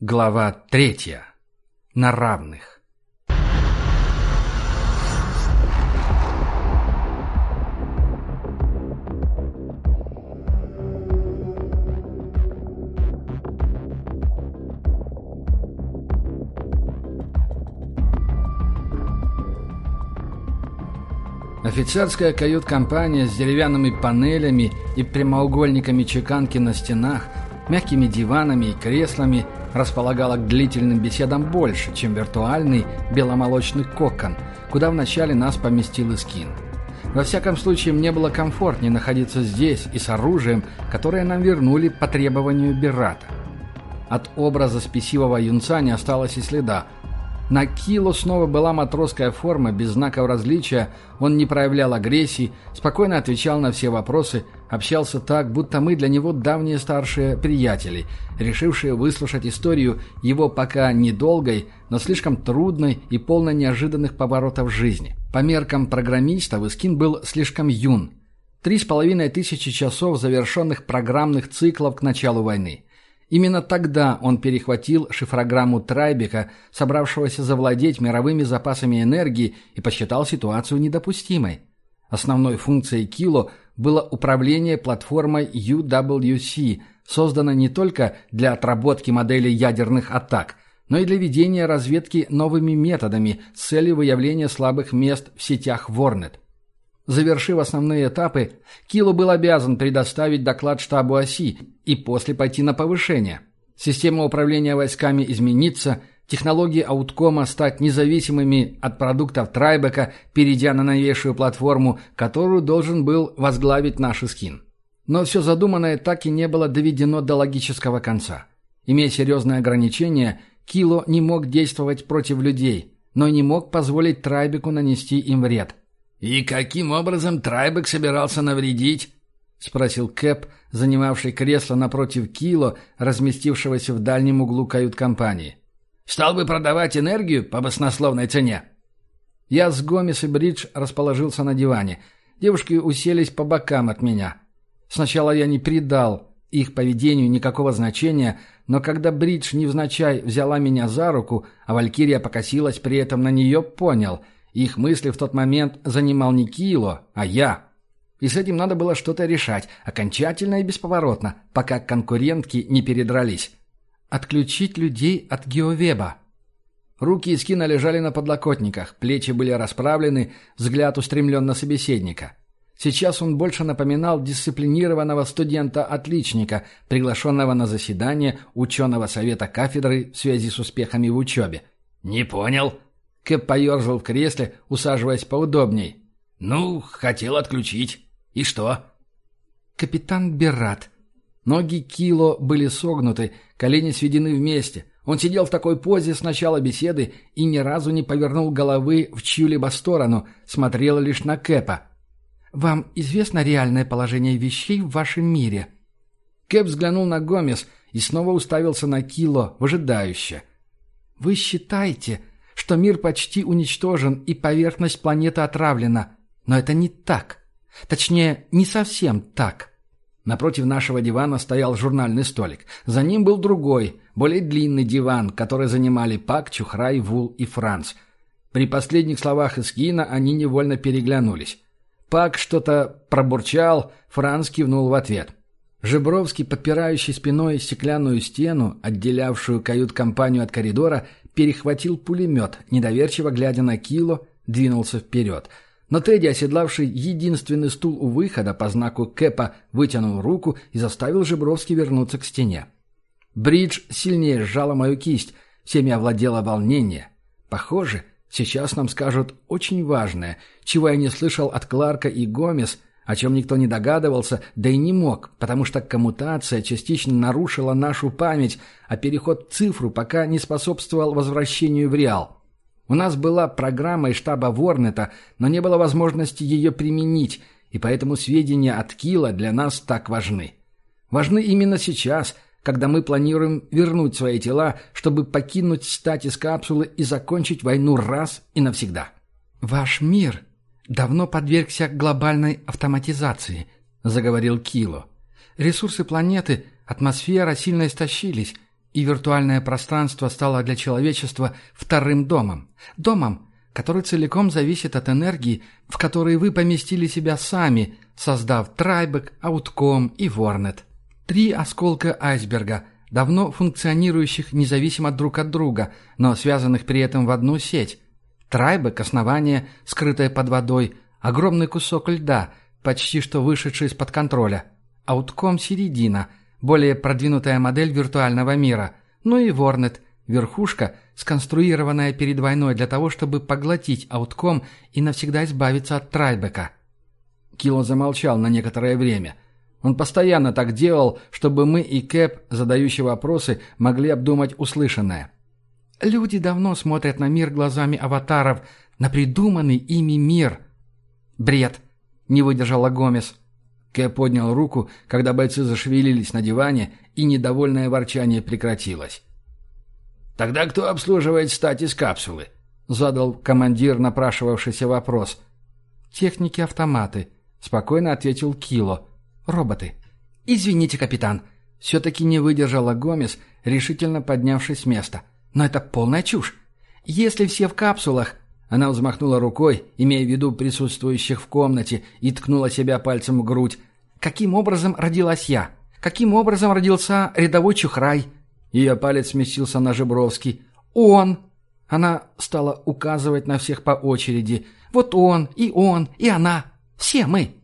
Глава третья. На равных. Офицерская кают-компания с деревянными панелями и прямоугольниками чеканки на стенах, мягкими диванами и креслами – располагала к длительным беседам больше, чем виртуальный беломолочный кокон, куда вначале нас поместил Искин. Во всяком случае, мне было комфортнее находиться здесь и с оружием, которое нам вернули по требованию Беррата. От образа спесивого юнца не осталось и следа, на Кило снова была матросская форма, без знаков различия, он не проявлял агрессии, спокойно отвечал на все вопросы, общался так, будто мы для него давние старшие приятели, решившие выслушать историю его пока недолгой, но слишком трудной и полной неожиданных поворотов жизни. По меркам программистов Искин был слишком юн. Три с половиной тысячи часов завершенных программных циклов к началу войны – Именно тогда он перехватил шифрограмму Трайбека, собравшегося завладеть мировыми запасами энергии, и посчитал ситуацию недопустимой. Основной функцией Кило было управление платформой UWC, созданной не только для отработки моделей ядерных атак, но и для ведения разведки новыми методами с целью выявления слабых мест в сетях Ворнет. Завершив основные этапы, Кило был обязан предоставить доклад штабу оси и после пойти на повышение. Система управления войсками изменится, технологии ауткома стать независимыми от продуктов Трайбека, перейдя на новейшую платформу, которую должен был возглавить наш скин. Но все задуманное так и не было доведено до логического конца. Имея серьезные ограничения, Кило не мог действовать против людей, но не мог позволить Трайбеку нанести им вред – «И каким образом Трайбек собирался навредить?» — спросил Кэп, занимавший кресло напротив Кило, разместившегося в дальнем углу кают-компании. «Стал бы продавать энергию по баснословной цене?» Я с Гомес и Бридж расположился на диване. Девушки уселись по бокам от меня. Сначала я не придал их поведению никакого значения, но когда Бридж невзначай взяла меня за руку, а Валькирия покосилась при этом на нее, понял — их мысли в тот момент занимал не Кило, а я. И с этим надо было что-то решать, окончательно и бесповоротно, пока конкурентки не передрались. Отключить людей от геовеба. Руки Искина лежали на подлокотниках, плечи были расправлены, взгляд устремлен на собеседника. Сейчас он больше напоминал дисциплинированного студента-отличника, приглашенного на заседание ученого совета кафедры в связи с успехами в учебе. «Не понял», Кэп поерзал в кресле, усаживаясь поудобней. «Ну, хотел отключить. И что?» «Капитан Беррат». Ноги Кило были согнуты, колени сведены вместе. Он сидел в такой позе с начала беседы и ни разу не повернул головы в чью-либо сторону, смотрел лишь на Кэпа. «Вам известно реальное положение вещей в вашем мире?» Кэп взглянул на Гомес и снова уставился на Кило, выжидающе. «Вы считаете, что мир почти уничтожен и поверхность планеты отравлена. Но это не так. Точнее, не совсем так. Напротив нашего дивана стоял журнальный столик. За ним был другой, более длинный диван, который занимали Пак, Чухрай, Вул и Франц. При последних словах Искина они невольно переглянулись. Пак что-то пробурчал, Франц кивнул в ответ. Жебровский, подпирающий спиной стеклянную стену, отделявшую кают-компанию от коридора, перехватил пулемет, недоверчиво глядя на Кило, двинулся вперед. Но Тедди, оседлавший единственный стул у выхода по знаку Кэпа, вытянул руку и заставил Жебровский вернуться к стене. Бридж сильнее сжала мою кисть, всеми овладело волнение. Похоже, сейчас нам скажут очень важное, чего я не слышал от Кларка и Гомес – о чем никто не догадывался, да и не мог, потому что коммутация частично нарушила нашу память, а переход в цифру пока не способствовал возвращению в реал. У нас была программа из штаба Ворнета, но не было возможности ее применить, и поэтому сведения от Кила для нас так важны. Важны именно сейчас, когда мы планируем вернуть свои тела, чтобы покинуть статис капсулы и закончить войну раз и навсегда. «Ваш мир», давно подвергся глобальной автоматизации», — заговорил Кило. «Ресурсы планеты, атмосфера сильно истощились, и виртуальное пространство стало для человечества вторым домом. Домом, который целиком зависит от энергии, в которой вы поместили себя сами, создав Трайбек, Аутком и Ворнет. Три осколка айсберга, давно функционирующих независимо друг от друга, но связанных при этом в одну сеть. Трайбек – основание, скрытое под водой, огромный кусок льда, почти что вышедший из-под контроля. Аутком – середина, более продвинутая модель виртуального мира. Ну и Ворнет – верхушка, сконструированная перед войной для того, чтобы поглотить Аутком и навсегда избавиться от Трайбека. Кило замолчал на некоторое время – он постоянно так делал, чтобы мы и Кэп, задающие вопросы, могли обдумать услышанное. Люди давно смотрят на мир глазами аватаров, на придуманный ими мир. Бред, не выдержала Гомес. Кэп поднял руку, когда бойцы зашевелились на диване, и недовольное ворчание прекратилось. «Тогда кто обслуживает статис капсулы?» — задал командир напрашивавшийся вопрос. «Техники-автоматы», — спокойно ответил Кило. Роботы. Извините, капитан. Все-таки не выдержала Гомес, решительно поднявшись с места. Но это полная чушь. Если все в капсулах... Она взмахнула рукой, имея в виду присутствующих в комнате, и ткнула себя пальцем в грудь. «Каким образом родилась я? Каким образом родился рядовой Чухрай?» Ее палец сместился на Жебровский. «Он!» Она стала указывать на всех по очереди. «Вот он, и он, и она. Все мы!»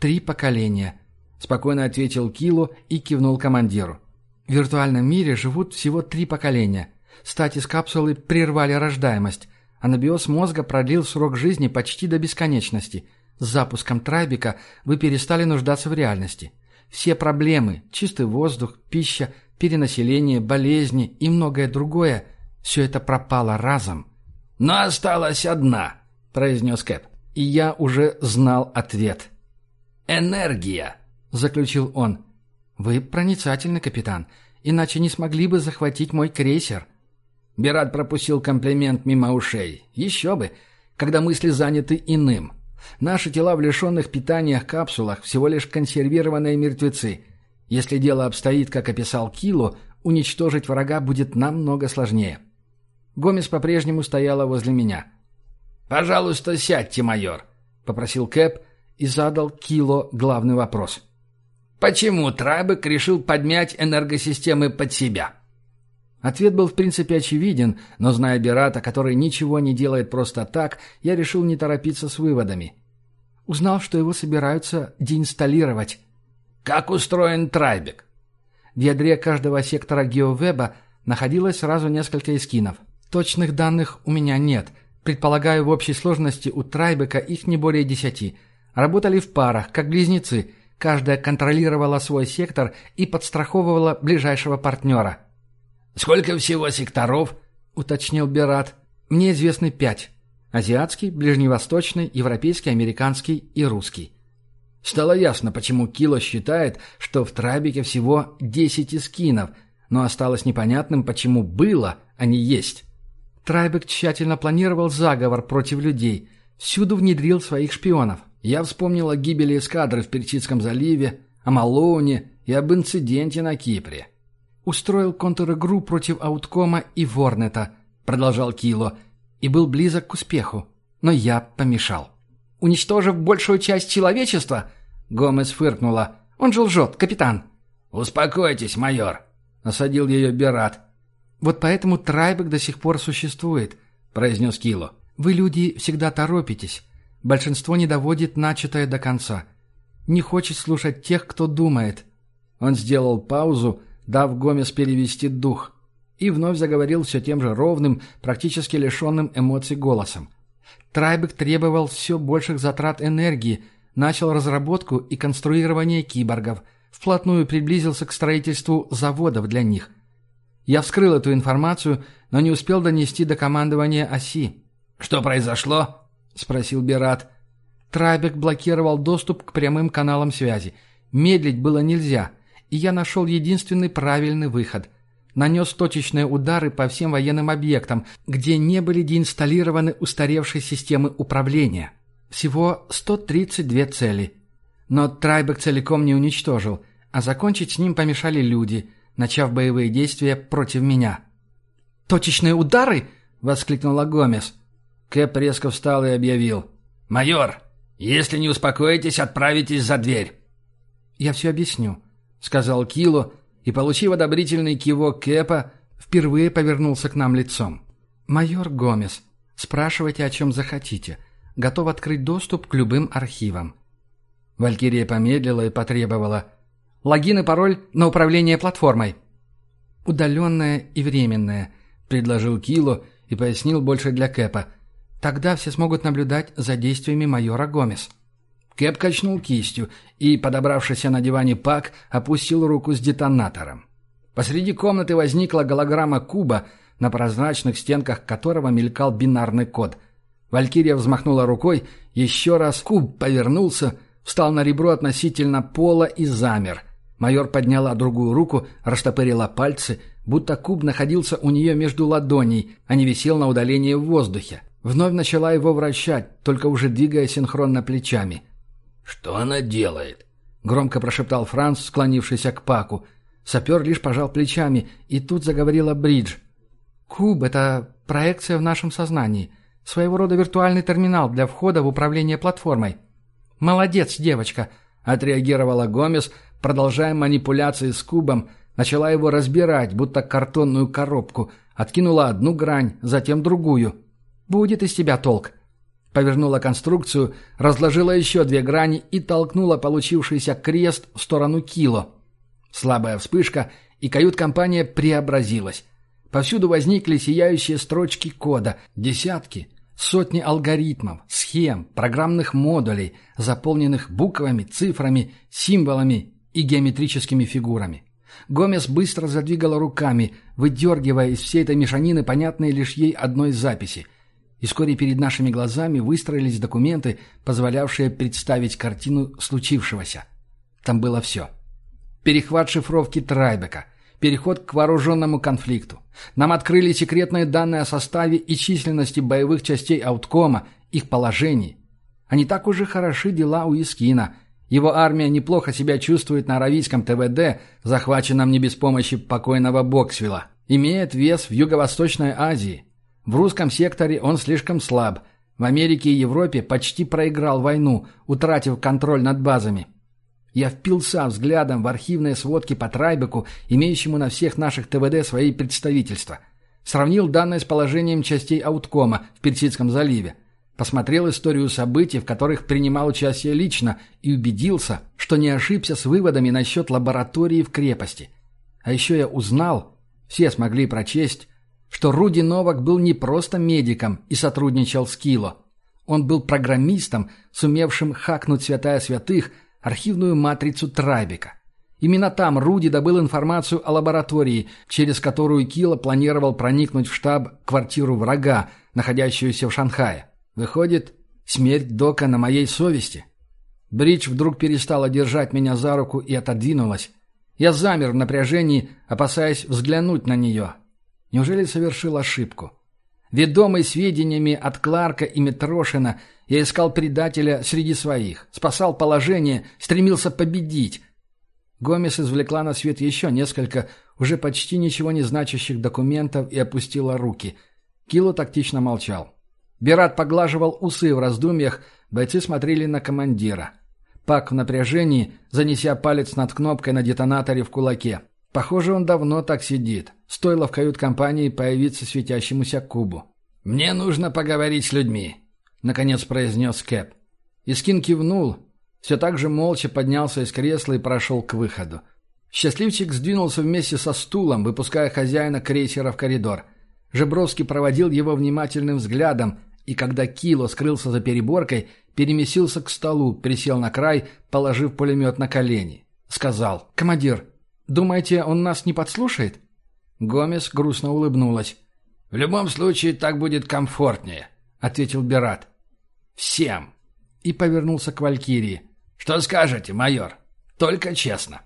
Три поколения. — спокойно ответил Кило и кивнул командиру. В виртуальном мире живут всего три поколения. Стати с капсулы прервали рождаемость. Анабиоз мозга продлил срок жизни почти до бесконечности. С запуском Трайбика вы перестали нуждаться в реальности. Все проблемы – чистый воздух, пища, перенаселение, болезни и многое другое – все это пропало разом. «Но осталась одна», – произнес Кэп. И я уже знал ответ. «Энергия». — заключил он. «Вы проницательны, капитан, иначе не смогли бы захватить мой крейсер». Бират пропустил комплимент мимо ушей. «Еще бы, когда мысли заняты иным. Наши тела в лишенных питания капсулах всего лишь консервированные мертвецы. Если дело обстоит, как описал Кило, уничтожить врага будет намного сложнее». Гомес по-прежнему стояла возле меня. «Пожалуйста, сядьте, майор», — попросил Кэп и задал Кило главный вопрос. Почему Трайбек решил подмять энергосистемы под себя? Ответ был в принципе очевиден, но зная Берата, который ничего не делает просто так, я решил не торопиться с выводами. Узнал, что его собираются деинсталлировать. Как устроен Трайбек? В ядре каждого сектора геовеба находилось сразу несколько эскинов. Точных данных у меня нет. Предполагаю, в общей сложности у Трайбека их не более десяти. Работали в парах, как близнецы – Каждая контролировала свой сектор и подстраховывала ближайшего партнера. «Сколько всего секторов?» — уточнил Берат. «Мне известны пять. Азиатский, ближневосточный, европейский, американский и русский». Стало ясно, почему Кило считает, что в Трабике всего десять эскинов, но осталось непонятным, почему было, а не есть. Трайбек тщательно планировал заговор против людей, всюду внедрил своих шпионов. Я вспомнил о гибели эскадры в Персидском заливе, о Малоуне и об инциденте на Кипре. «Устроил контр-игру против Ауткома и Ворнета», — продолжал Кило, и был близок к успеху. Но я помешал. «Уничтожив большую часть человечества?» — Гомес фыркнула. «Он же лжет, капитан». «Успокойтесь, майор», — осадил ее Берат. «Вот поэтому Трайбек до сих пор существует», — произнес Кило. «Вы, люди, всегда торопитесь. Большинство не доводит начатое до конца. Не хочет слушать тех, кто думает. Он сделал паузу, дав Гомес перевести дух, и вновь заговорил все тем же ровным, практически лишенным эмоций голосом. Трайбек требовал все больших затрат энергии, начал разработку и конструирование киборгов, вплотную приблизился к строительству заводов для них. Я вскрыл эту информацию, но не успел донести до командования оси. «Что произошло?» — спросил Берат. Трайбек блокировал доступ к прямым каналам связи. Медлить было нельзя, и я нашел единственный правильный выход. Нанес точечные удары по всем военным объектам, где не были деинсталлированы устаревшие системы управления. Всего 132 цели. Но Трайбек целиком не уничтожил, а закончить с ним помешали люди. начав боевые действия против меня. «Точечные удары?» — воскликнула Гомес. Кэп резко встал и объявил. «Майор, если не успокоитесь, отправитесь за дверь». «Я все объясню», — сказал Кило, и, получив одобрительный кивок Кэпа, впервые повернулся к нам лицом. «Майор Гомес, спрашивайте, о чем захотите. Готов открыть доступ к любым архивам». Валькирия помедлила и потребовала. «Логин и пароль на управление платформой». «Удаленное и временное», — предложил Кило и пояснил больше для Кэпа. «Тогда все смогут наблюдать за действиями майора Гомес». Кэп качнул кистью, и, подобравшийся на диване Пак, опустил руку с детонатором. Посреди комнаты возникла голограмма куба, на прозрачных стенках которого мелькал бинарный код. Валькирия взмахнула рукой, еще раз куб повернулся, встал на ребро относительно пола и замер. Майор подняла другую руку, растопырила пальцы, будто куб находился у нее между ладоней, а не висел на удалении в воздухе. Вновь начала его вращать, только уже двигая синхронно плечами. «Что она делает?» — громко прошептал Франц, склонившийся к Паку. Сапер лишь пожал плечами, и тут заговорила Бридж. «Куб — это проекция в нашем сознании, своего рода виртуальный терминал для входа в управление платформой». «Молодец, девочка!» — отреагировала Гомес, продолжая манипуляции с кубом, начала его разбирать, будто картонную коробку, откинула одну грань, затем другую. «Будет из тебя толк!» Повернула конструкцию, разложила еще две грани и толкнула получившийся крест в сторону кило. Слабая вспышка, и кают-компания преобразилась. Повсюду возникли сияющие строчки кода, десятки, сотни алгоритмов, схем, программных модулей, заполненных буквами, цифрами, символами и геометрическими фигурами. Гомес быстро задвигала руками, выдергивая из всей этой мешанины понятные лишь ей одной записи – и вскоре перед нашими глазами выстроились документы, позволявшие представить картину случившегося. Там было все. Перехват шифровки Трайбека, переход к вооруженному конфликту. Нам открыли секретные данные о составе и численности боевых частей Ауткома, их положении. А не так уже хороши дела у Искина. Его армия неплохо себя чувствует на аравийском ТВД, захваченном не без помощи покойного Боксвилла. Имеет вес в Юго-Восточной Азии. В русском секторе он слишком слаб. В Америке и Европе почти проиграл войну, утратив контроль над базами. Я впился взглядом в архивные сводки по Трайбеку, имеющему на всех наших ТВД свои представительства. Сравнил данные с положением частей Ауткома в Персидском заливе. Посмотрел историю событий, в которых принимал участие лично, и убедился, что не ошибся с выводами насчет лаборатории в крепости. А еще я узнал, все смогли прочесть, что Руди Новак был не просто медиком и сотрудничал с Кило. Он был программистом, сумевшим хакнуть святая святых, архивную матрицу Трайбека. Именно там Руди добыл информацию о лаборатории, через которую Кило планировал проникнуть в штаб-квартиру врага, находящуюся в Шанхае. Выходит, смерть Дока на моей совести. Бридж вдруг перестала держать меня за руку и отодвинулась. Я замер в напряжении, опасаясь взглянуть на нее. Неужели совершил ошибку? Ведомый сведениями от Кларка и Митрошина, я искал предателя среди своих, спасал положение, стремился победить. Гомес извлекла на свет еще несколько уже почти ничего не значащих документов и опустила руки. Кило тактично молчал. Берат поглаживал усы в раздумьях, бойцы смотрели на командира. Пак в напряжении, занеся палец над кнопкой на детонаторе в кулаке. Похоже, он давно так сидит. Стоило в кают-компании появиться светящемуся кубу. «Мне нужно поговорить с людьми», — наконец произнес Кэп. Искин кивнул, все так же молча поднялся из кресла и прошел к выходу. Счастливчик сдвинулся вместе со стулом, выпуская хозяина крейсера в коридор. Жебровский проводил его внимательным взглядом, и когда Кило скрылся за переборкой, переместился к столу, присел на край, положив пулемет на колени. Сказал «Командир, Думаете, он нас не подслушает?» Гомес грустно улыбнулась. «В любом случае, так будет комфортнее», — ответил Берат. «Всем!» И повернулся к Валькирии. «Что скажете, майор? Только честно».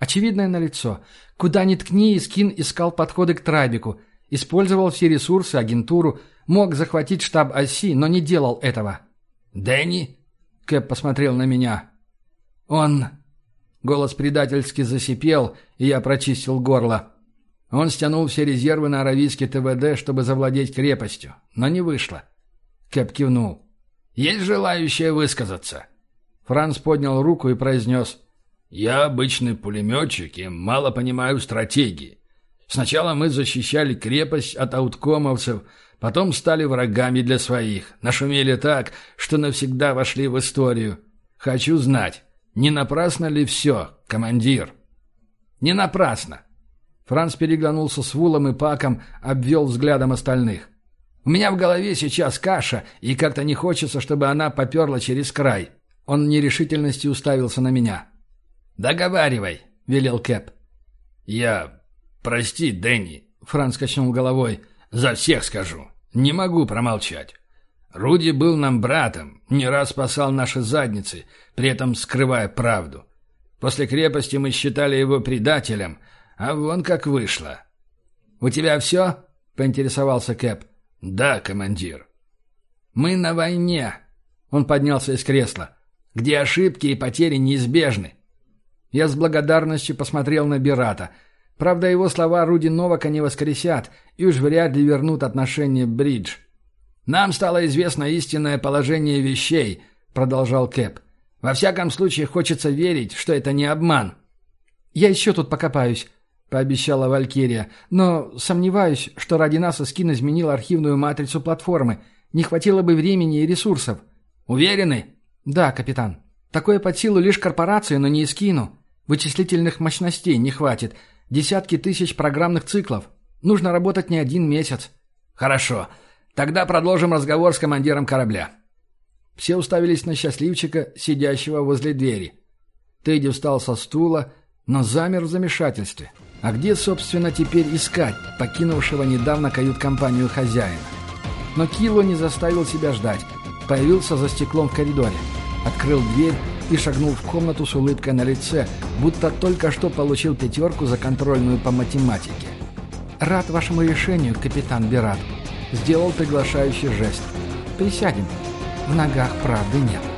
Очевидное налицо. Куда ни ткни, Искин искал подходы к Трабику. Использовал все ресурсы, агентуру. Мог захватить штаб оси, но не делал этого. «Дэнни?» Кэп посмотрел на меня. «Он Голос предательски засипел, и я прочистил горло. Он стянул все резервы на аравийский ТВД, чтобы завладеть крепостью, но не вышло. Кэп кивнул. «Есть желающие высказаться?» Франц поднял руку и произнес. «Я обычный пулеметчик и мало понимаю стратегии. Сначала мы защищали крепость от ауткомовцев, потом стали врагами для своих, нашумели так, что навсегда вошли в историю. Хочу знать, не напрасно ли все, командир?» «Не напрасно», Франц переглянулся с Вулом и Паком, обвел взглядом остальных. «У меня в голове сейчас каша, и как-то не хочется, чтобы она поперла через край». Он в нерешительности уставился на меня. «Договаривай», — велел Кэп. «Я... Прости, Дэнни», — Франц качнул головой. «За всех скажу. Не могу промолчать. Руди был нам братом, не раз спасал наши задницы, при этом скрывая правду. После крепости мы считали его предателем, а вон как вышло. «У тебя все?» — поинтересовался Кэп. «Да, командир». «Мы на войне!» Он поднялся из кресла. «Где ошибки и потери неизбежны». Я с благодарностью посмотрел на Бирата. Правда, его слова Руди Новака не воскресят и уж вряд ли вернут отношение Бридж. «Нам стало известно истинное положение вещей», — продолжал Кэп. «Во всяком случае, хочется верить, что это не обман». «Я еще тут покопаюсь», — пообещала Валькирия. «Но сомневаюсь, что ради нас Искин изменил архивную матрицу платформы. Не хватило бы времени и ресурсов». «Уверены?» «Да, капитан. Такое под силу лишь корпорации, но не Искину. Вычислительных мощностей не хватит. Десятки тысяч программных циклов. Нужно работать не один месяц». «Хорошо. Тогда продолжим разговор с командиром корабля». Все уставились на счастливчика, сидящего возле двери. Тедди встал со стула, но замер в замешательстве. А где, собственно, теперь искать покинувшего недавно кают-компанию хозяина? Но Кило не заставил себя ждать. Появился за стеклом в коридоре. Открыл дверь и шагнул в комнату с улыбкой на лице, будто только что получил пятерку за контрольную по математике. «Рад вашему решению, капитан Бират», — сделал приглашающий жест. «Присядем. В ногах правды нет».